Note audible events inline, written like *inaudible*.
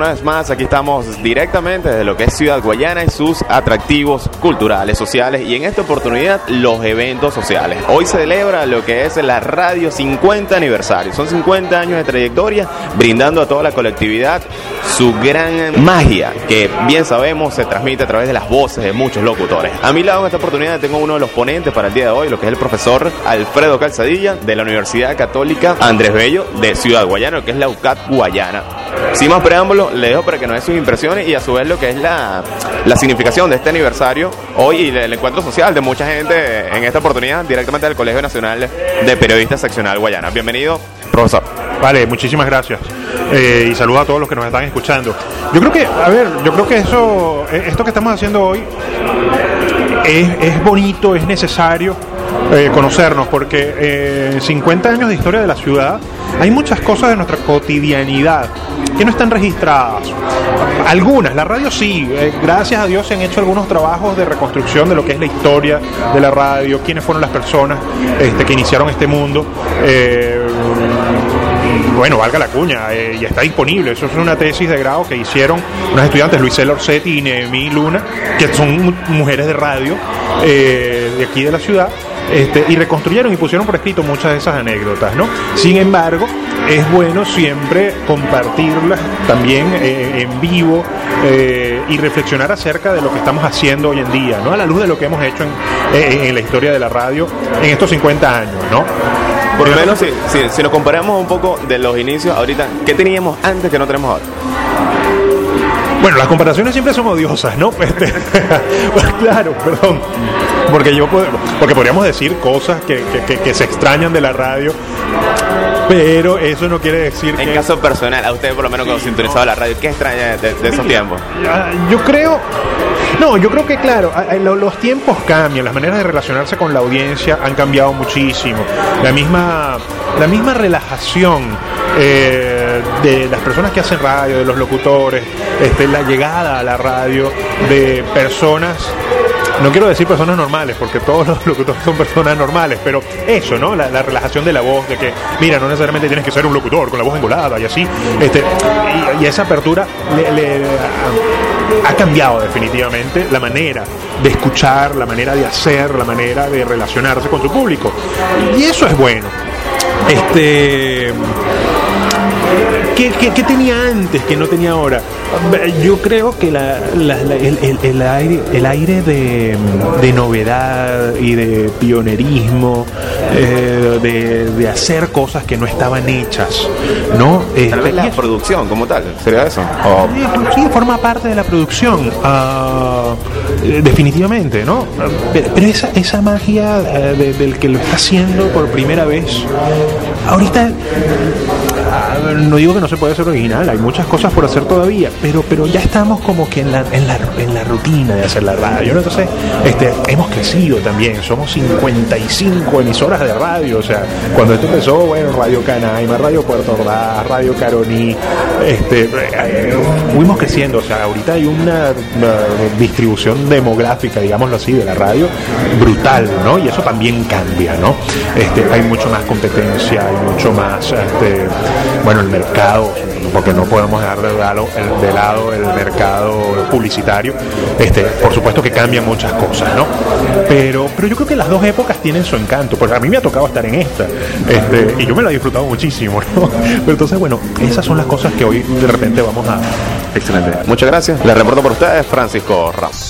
Una vez más, aquí estamos directamente desde lo que es Ciudad Guayana y sus atractivos culturales, sociales y en esta oportunidad los eventos sociales. Hoy se celebra lo que es la radio 50 aniversario. Son 50 años de trayectoria brindando a toda la colectividad su gran magia que bien sabemos se transmite a través de las voces de muchos locutores. A mi lado en esta oportunidad tengo uno de los ponentes para el día de hoy, lo que es el profesor Alfredo Calzadilla de la Universidad Católica Andrés Bello de Ciudad Guayana, lo que es la UCAT Guayana. Sin más preámbulos, le dejo para que nos dé sus impresiones y a su vez lo que es la, la significación de este aniversario hoy y el encuentro social de mucha gente en esta oportunidad directamente del Colegio Nacional de Periodistas Seccional Guayana. Bienvenido, profesor. Vale, muchísimas gracias. Eh, y saludos a todos los que nos están escuchando. Yo creo que, a ver, yo creo que eso, eh, esto que estamos haciendo hoy es, es bonito, es necesario eh, conocernos, porque eh, en 50 años de historia de la ciudad hay muchas cosas de nuestra cotidianidad que no están registradas. Algunas, la radio sí, eh, gracias a Dios se han hecho algunos trabajos de reconstrucción de lo que es la historia de la radio, quiénes fueron las personas este, que iniciaron este mundo. Eh, bueno, valga la cuña, eh, y está disponible. Eso es una tesis de grado que hicieron unos estudiantes, Luisel Orsetti y Nemi Luna, que son mu- mujeres de radio eh, de aquí de la ciudad. Este, y reconstruyeron y pusieron por escrito muchas de esas anécdotas, ¿no? Sin embargo, es bueno siempre compartirlas también eh, en vivo eh, y reflexionar acerca de lo que estamos haciendo hoy en día, ¿no? A la luz de lo que hemos hecho en, en la historia de la radio en estos 50 años, ¿no? Por lo menos si, si, si nos comparamos un poco de los inicios ahorita, ¿qué teníamos antes que no tenemos ahora? Bueno, las comparaciones siempre son odiosas, ¿no? *laughs* Este, pues claro, perdón. Porque yo puedo- porque podríamos decir cosas que, que- que- se extrañan de la radio, pero eso no quiere decir En que caso personal, a usted por lo menos cuando sintonizaba la radio, ¿qué extraña de, de esos tiempos? Ah, Yo creo, no, yo creo que claro, los tiempos cambian, las maneras de relacionarse con la audiencia han cambiado muchísimo. La misma, la misma relajación eh, de las personas que hacen radio, de los locutores, este, la llegada a la radio de personas. No quiero decir personas normales, porque todos los *laughs* locutores son personas normales, pero eso, ¿no? La, la relajación de la voz, de que, mira, no necesariamente tienes que ser un locutor con la voz engolada y así. Este, y, esa apertura ha cambiado definitivamente la manera de escuchar, la manera de hacer, la manera de relacionarse con su público. Y eso es bueno. Este. ¿Qué, qué- qué tenía antes que no tenía ahora? Yo creo que la- la- la- el, el- el aire, el aire de, de novedad y de pionerismo, eh, de, de hacer cosas que no estaban hechas, ¿no? Tal Este, vez la producción como tal, ¿sería eso? Sí, forma parte de la producción, ah, definitivamente, ¿no? Pero, esa, esa magia eh, de- del que lo está haciendo por primera vez, ahorita ah, no digo que no se puede ser original, hay muchas cosas por hacer todavía, pero, pero ya estamos como que en la, en la, en la rutina de hacer la radio. Entonces, este, hemos crecido también, somos 55 emisoras de radio, o sea, cuando esto empezó, bueno, Radio Canaima, Radio Puerto Ordaz, Radio Caroní, este, eh, fuimos creciendo, o sea, ahorita hay una, una distribución demográfica, digámoslo así, de la radio brutal, ¿no? Y eso también cambia, ¿no? Este, hay mucho más competencia, hay mucho más, este, bueno, el mercado, porque no podemos dejar de lado el, mercado publicitario, este, por supuesto que cambian muchas cosas, ¿no? Pero, pero yo creo que las dos épocas tienen su encanto, porque a mí me ha tocado estar en esta, este, y yo me la he disfrutado muchísimo, ¿no? *laughs* Pero entonces, bueno, esas son las cosas que hoy de repente vamos a, Excelente. Muchas gracias. Les reporto por ustedes, Francisco Ramos.